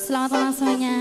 Selamat malam semuanya.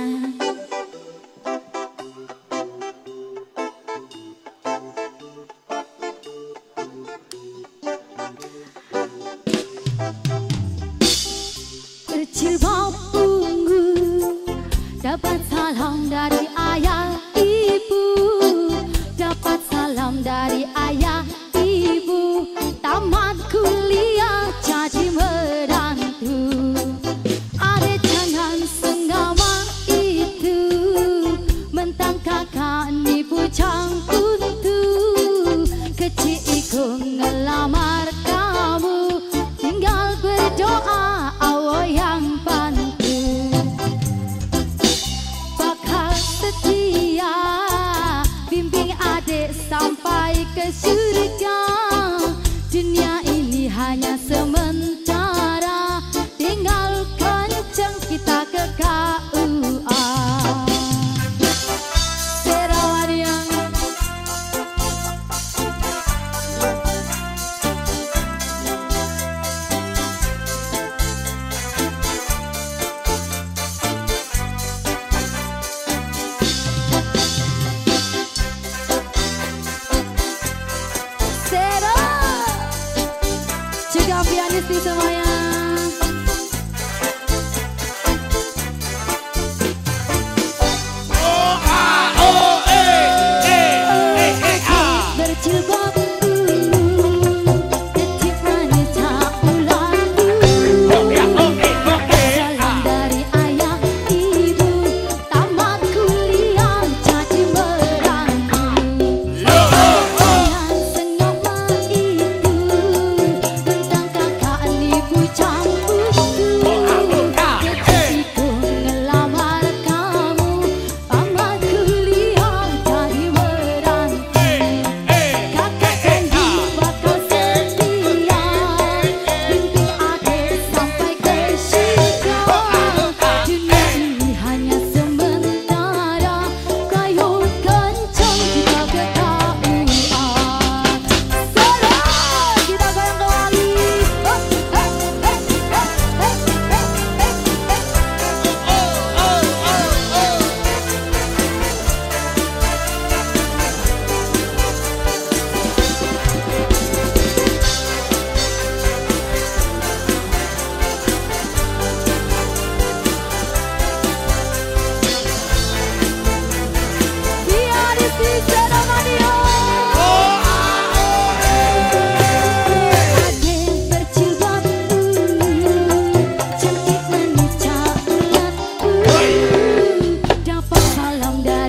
You. to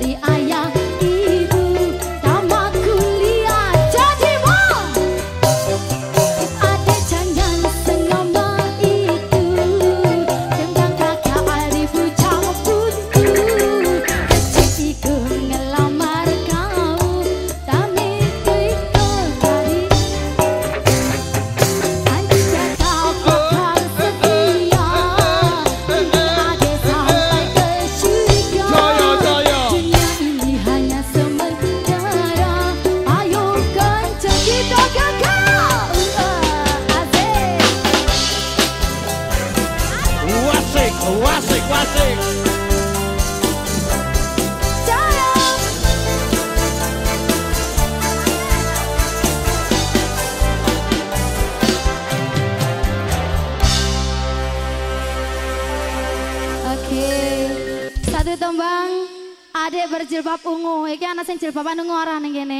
dari air wasik, wasik, wasik. Oke, satu tembang adik berjilbab ungu. Iki anak sing jilbaban ungu orang ning kene.